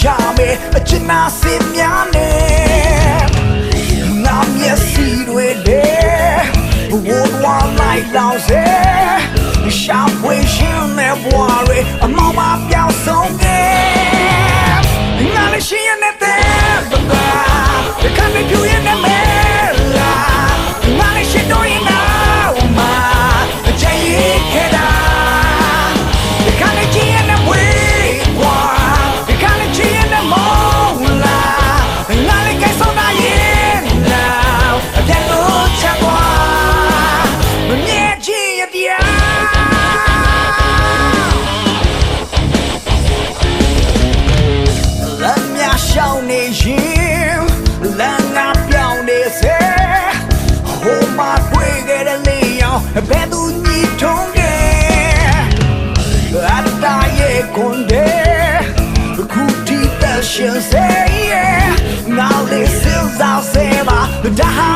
ရမယ်အချစ်နာစင်များနဲ့ငါမျက်စိတွေလေဘဝတော်လိုက်လောင်စေ များရှောင်းနေရင်လမ်းငါပြောင်းနေစေဟိုမှာတွေ့ခဲ့တဲ့လေးရောင်ဘယ်သူညီထုံးခဲ့အတ္တရဲ့ကွန်တဲ့ခုတီးတဲ့ရှင်စေငါလေးစင်စားစေပါဒါဟာဘူးရဲ့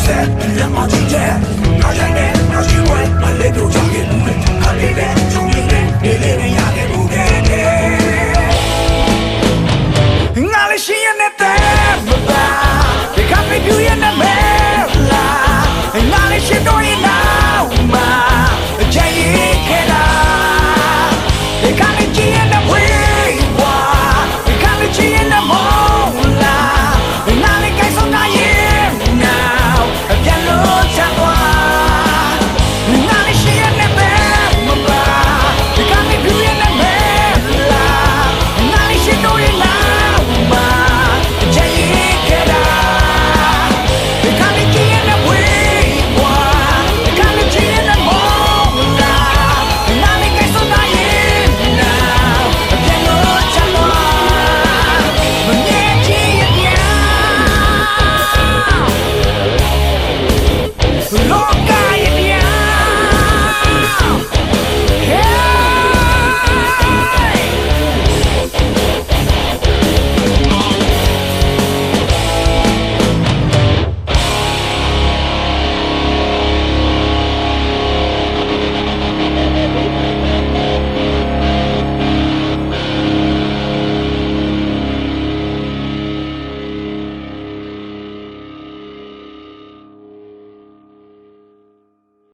set and then my two jet Now you know, now you went, my little talking moving I live it, you live it, you live it, I get moving